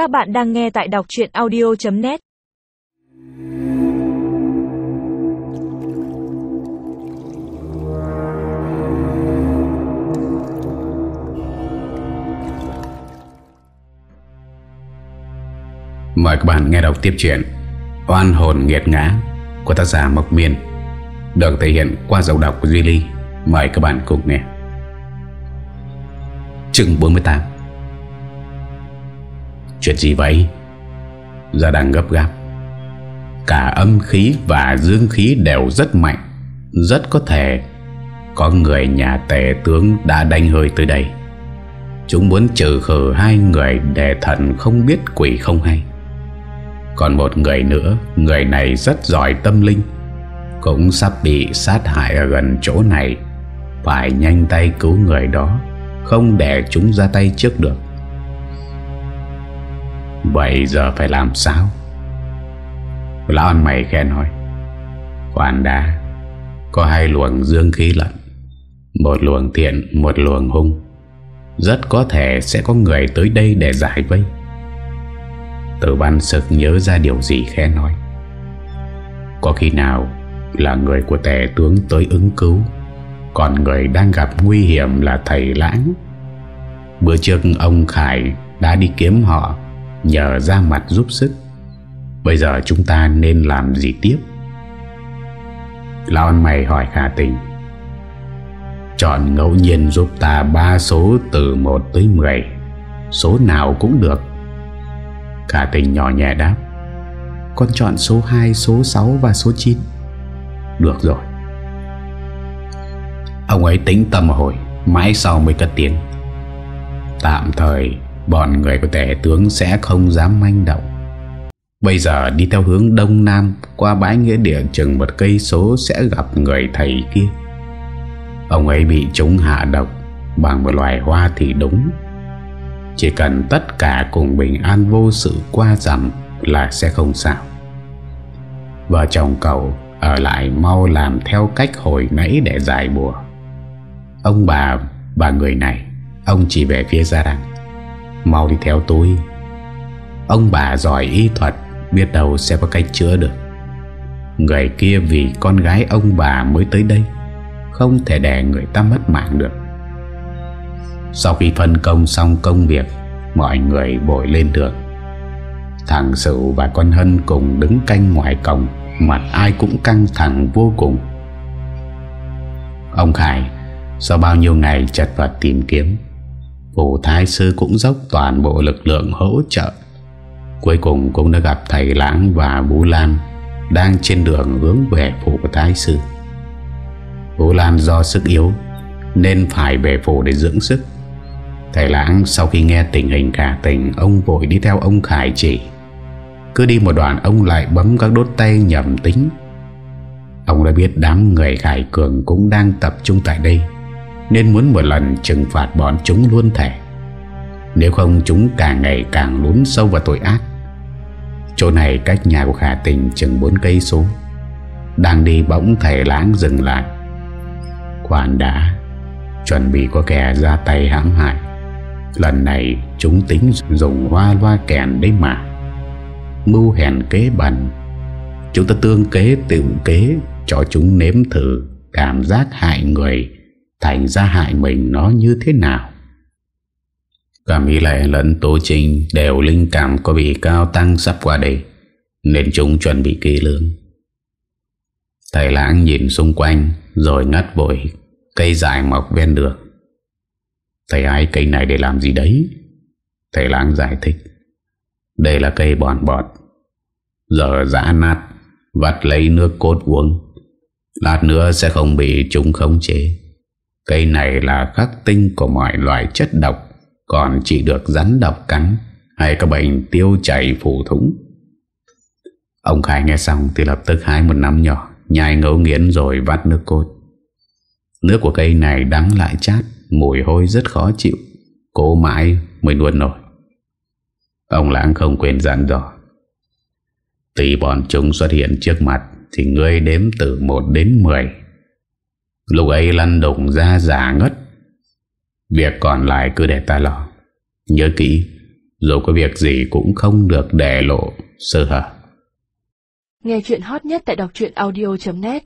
Các bạn đang nghe tại đọc chuyện audio.net Mời các bạn nghe đọc tiếp chuyện Oan hồn nghiệt ngã của tác giả Mộc Miên, được thể hiện qua giọng đọc của Duy Ly. Mời các bạn cùng nghe. Chương 48 Chuyện gì vậy? Gia đang gấp gáp. Cả âm khí và dương khí đều rất mạnh, Rất có thể Có người nhà tể tướng đã đánh hơi tới đây. Chúng muốn trừ khử hai người Để thần không biết quỷ không hay. Còn một người nữa, Người này rất giỏi tâm linh, Cũng sắp bị sát hại ở gần chỗ này. Phải nhanh tay cứu người đó, Không để chúng ra tay trước được. Vậy giờ phải làm sao? Lão ăn mày khen hỏi. Khoan đá, Có hai luồng dương khí lận. Một luồng thiện, Một luồng hung. Rất có thể sẽ có người tới đây để giải vây. Tử văn sực nhớ ra điều gì khẽ nói Có khi nào Là người của tể tướng tới ứng cứu, Còn người đang gặp nguy hiểm là thầy lãng? Bữa trước ông Khải Đã đi kiếm họ Nhờ ra mặt giúp sức. Bây giờ chúng ta nên làm gì tiếp? Lão ăn mày hỏi khả tình. Chọn ngẫu nhiên giúp ta ba số từ 1 tới 10 Số nào cũng được. Khả tình nhỏ nhẹ đáp. Con chọn số 2, số 6 và số 9 Được rồi. Ông ấy tính tâm hồi Mãi sau mới cất tiếng. Tạm thời Bọn người của tể tướng sẽ không dám manh động. Bây giờ đi theo hướng đông nam, Qua bãi nghĩa địa chừng một cây số Sẽ gặp người thầy kia. Ông ấy bị chúng hạ độc, Bằng một loài hoa thì đúng. Chỉ cần tất cả cùng bình an vô sự qua dặm Là sẽ không sao. Vợ chồng cậu Ở lại mau làm theo cách hồi nãy để giải bùa. Ông bà Bà người này, Ông chỉ về phía gia đăng Mau đi theo tôi. Ông bà giỏi y thuật Biết đâu sẽ có cách chữa được. Người kia vì con gái ông bà mới tới đây, Không thể để người ta mất mạng được. Sau khi phân công xong công việc, Mọi người bội lên đường. Thằng Sửu và con Hân cùng đứng canh ngoài cổng, Mặt ai cũng căng thẳng vô cùng. Ông Khải, Sau bao nhiêu ngày chật vật tìm kiếm Phủ Thái Sư cũng dốc toàn bộ lực lượng hỗ trợ. Cuối cùng cũng đã gặp thầy Lãng và Vũ Lan Đang trên đường hướng về phủ Thái Sư. Vũ Lan do sức yếu Nên phải về phủ để dưỡng sức. Thầy Lãng sau khi nghe tình hình cả tình Ông vội đi theo ông Khải chỉ. Cứ đi một đoạn, ông lại bấm các đốt tay nhầm tính. Ông đã biết đám người Khải Cường cũng đang tập trung tại đây nên muốn một lần trừng phạt bọn chúng luôn thể Nếu không chúng càng ngày càng lún sâu vào tội ác. Chỗ này cách nhà của Khả Tình chừng 4 cây số. Đang đi bỗng thầy láng dừng lại. Khoan đã, Chuẩn bị có kẻ ra tay hãm hại. Lần này chúng tính dùng hoa loa kèn đấy mà. Mưu hèn kế bẩn Chúng ta tương kế tự kế, Cho chúng nếm thử Cảm giác hại người Thành ra hại mình nó như thế nào? Cả mỹ lệ lẫn Tố Trinh Đều linh cảm có bị cao tăng sắp qua đây Nên chúng chuẩn bị kỹ lưỡng. Thầy lãng nhìn xung quanh, Rồi ngắt vội Cây dài mọc ven đường. Thầy ai cây này để làm gì đấy? Thầy lãng giải thích. Đây là cây bòn bọt. Giờ giã nát, Vắt lấy nước cốt uống. Lát nữa sẽ không bị chúng khống chế. Cây này là khắc tinh của mọi loại chất độc, Còn chỉ được rắn độc cắn Hay các bệnh tiêu chảy phủ thúng Ông Khải nghe xong thì lập tức hái một nắm nhỏ, Nhai ngấu nghiến rồi vắt nước cốt. Nước của cây này đắng lại chát, Mùi hôi rất khó chịu, Cố mãi mới nuốt nổi. Ông lãng không quên dặn dò, Tùy bọn chúng xuất hiện trước mặt Thì ngươi đếm từ 1 đến 10 Lúc ấy lăn đụng ra giả ngất. Việc còn lại cứ để ta lo. Nhớ kỹ, Dù có việc gì cũng không được để lộ sơ hở. Nghe chuyện hot nhất tại đọc audio.net